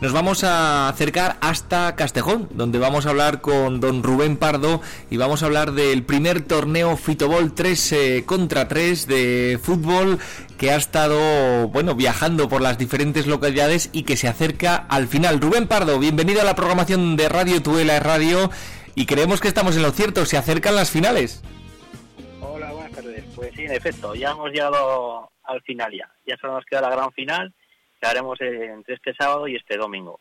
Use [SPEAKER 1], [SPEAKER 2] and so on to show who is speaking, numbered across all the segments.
[SPEAKER 1] Nos vamos a acercar hasta Castejón, donde vamos a hablar con don Rubén Pardo y vamos a hablar del primer torneo Fitobol 3 eh, contra 3 de fútbol que ha estado, bueno, viajando por las diferentes localidades y que se acerca al final. Rubén Pardo, bienvenido a la programación de Radio Tuela Radio y creemos que estamos en lo cierto, se acercan las finales.
[SPEAKER 2] Hola, buenas tardes. Pues sí, en efecto, ya hemos llegado al final ya. Ya solo nos queda la gran final que haremos entre este sábado y este domingo.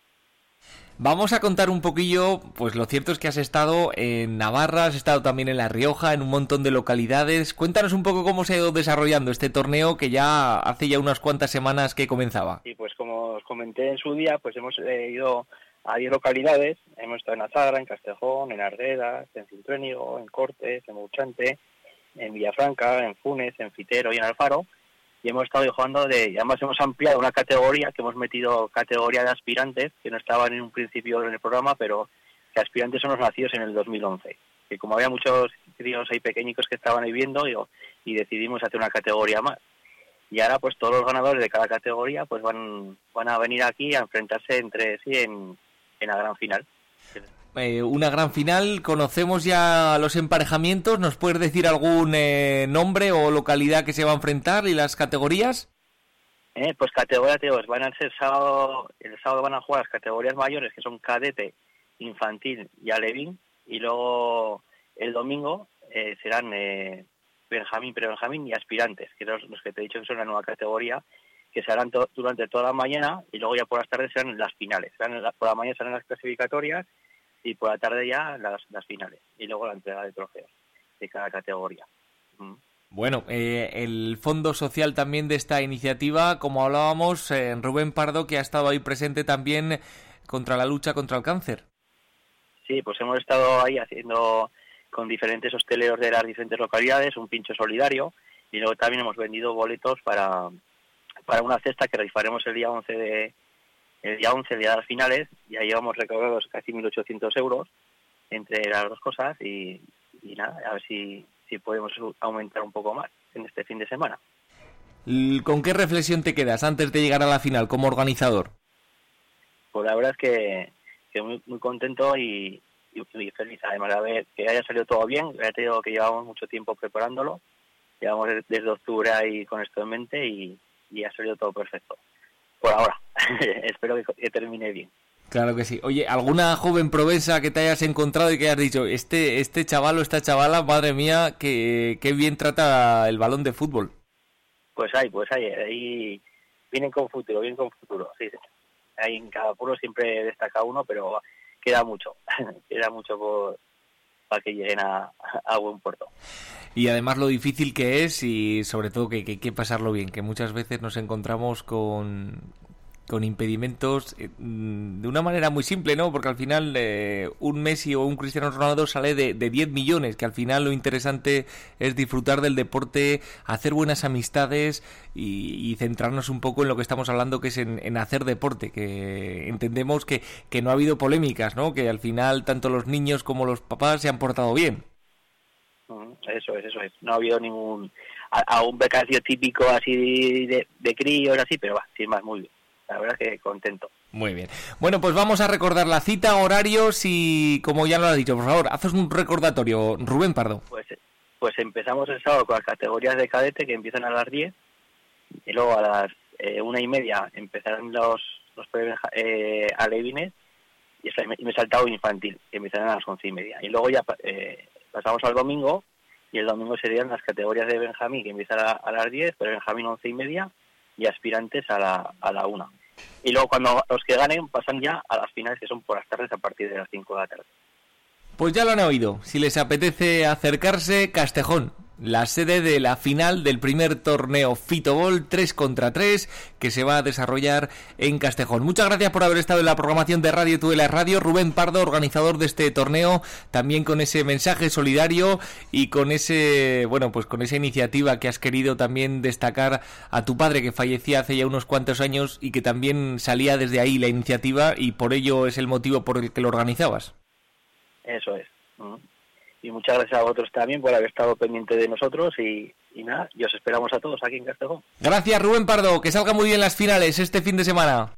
[SPEAKER 1] Vamos a contar un poquillo, pues lo cierto es que has estado en Navarra, has estado también en La Rioja, en un montón de localidades. Cuéntanos un poco cómo se ha ido desarrollando este torneo que ya hace ya unas cuantas semanas que comenzaba.
[SPEAKER 2] Y pues como os comenté en su día, pues hemos eh, ido a 10 localidades. Hemos estado en Azagra, en Castejón, en Arguedas, en Cintruénigo, en Cortes, en Mouchante, en Villafranca, en Funes, en Fitero y en Alfaro y hemos estado jugando de, y además hemos ampliado una categoría que hemos metido categoría de aspirantes, que no estaban en un principio en el programa, pero que aspirantes son los nacidos en el 2011. Que como había muchos críos ahí pequeñicos que estaban ahí viendo, y decidimos hacer una categoría más. Y ahora pues todos los ganadores de cada categoría pues van, van a venir aquí a enfrentarse entre sí en, en la gran final.
[SPEAKER 1] Eh, una gran final. Conocemos ya los emparejamientos. ¿Nos puedes decir algún eh, nombre o localidad que se va a enfrentar y las categorías?
[SPEAKER 2] Eh, pues categorías, van a ser sábado, el sábado van a jugar las categorías mayores que son cadete, infantil y alevín y luego el domingo serán Benjamín, pre-Benjamín y aspirantes, que son los que te he dicho que son la nueva categoría que se harán durante toda la mañana y luego ya por las tardes serán las finales. por la mañana serán las clasificatorias y por la tarde ya las, las finales y luego la entrega de trofeos de cada categoría.
[SPEAKER 1] Mm. Bueno, eh, el fondo social también de esta iniciativa, como hablábamos, eh, Rubén Pardo, que ha estado ahí presente también contra la lucha contra el cáncer.
[SPEAKER 2] Sí, pues hemos estado ahí haciendo con diferentes hosteleros de las diferentes localidades un pincho solidario y luego también hemos vendido boletos para, para una cesta que rifaremos el día 11 de, el día 11, el día de las finales, ya llevamos recaudados casi 1.800 euros entre las dos cosas y, nada, a ver si, si podemos aumentar un poco más en este fin de semana.
[SPEAKER 1] ¿Con qué reflexión te quedas antes de llegar a la final como organizador?
[SPEAKER 2] Pues la verdad es que, que muy, muy contento y, y, feliz además de ver que haya salido todo bien. Ya te digo que llevamos mucho tiempo preparándolo. Llevamos desde octubre ahí con esto en mente y, y ha salido todo perfecto. Por ahora. Espero que, termine bien.
[SPEAKER 1] Claro que sí. Oye, ¿alguna joven provesa que te hayas encontrado y que hayas dicho, este, este chaval o esta chavala, madre mía, que, bien trata el balón de fútbol?
[SPEAKER 2] Pues hay, pues hay. Ahí vienen con futuro, vienen con futuro. Sí, sí. Ahí en cada puro siempre destaca uno, pero queda mucho. queda mucho por, para que lleguen a, a, buen puerto.
[SPEAKER 1] Y además lo difícil que es y sobre todo que hay que pasarlo bien, que muchas veces nos encontramos con, con impedimentos eh, mm, de una manera muy simple, ¿no? Porque al final eh, un Messi o un Cristiano Ronaldo sale de, de 10 millones, que al final lo interesante es disfrutar del deporte, hacer buenas amistades y, centrarnos un poco en lo que estamos hablando, que es en, hacer deporte, que entendemos que, que, no ha habido polémicas, ¿no? Que al final tanto los niños como los papás se han portado bien.
[SPEAKER 2] Eso es, eso es. No ha habido ningún... A, un becario típico así de, de críos, así, pero va, sin más, muy bien la verdad que contento.
[SPEAKER 1] Muy bien. Bueno, pues vamos a recordar la cita, horarios y, como ya lo ha dicho, por favor, haces un recordatorio, Rubén Pardo.
[SPEAKER 2] Pues, pues empezamos el sábado con las categorías de cadete que empiezan a las 10 y luego a las eh, una y media empezarán los, los eh, alevines y, me he saltado infantil, que empezarán a las once y media. Y luego ya eh, pasamos al domingo y el domingo serían las categorías de Benjamín, que empiezan a, las 10, pero Benjamín once y media y aspirantes a la, a la una. Y luego cuando los que ganen pasan ya a las finales que son por las tardes a partir de las 5 de la tarde.
[SPEAKER 1] Pues ya lo han oído. Si les apetece acercarse, Castejón, la sede de la final del primer torneo Fitobol 3 contra 3 que se va a desarrollar en Castejón. Muchas gracias por haber estado en la programación de Radio Tuela Radio. Rubén Pardo, organizador de este torneo, también con ese mensaje solidario y con ese, bueno, pues con esa iniciativa que has querido también destacar a tu padre que fallecía hace ya unos cuantos años y que también salía desde ahí la iniciativa y por ello es el motivo por el que lo organizabas.
[SPEAKER 2] Eso es y muchas gracias a vosotros también por haber estado pendiente de nosotros y, nada, y os esperamos a todos aquí en Castellón.
[SPEAKER 1] Gracias Rubén Pardo, que salga muy bien las finales este fin de semana.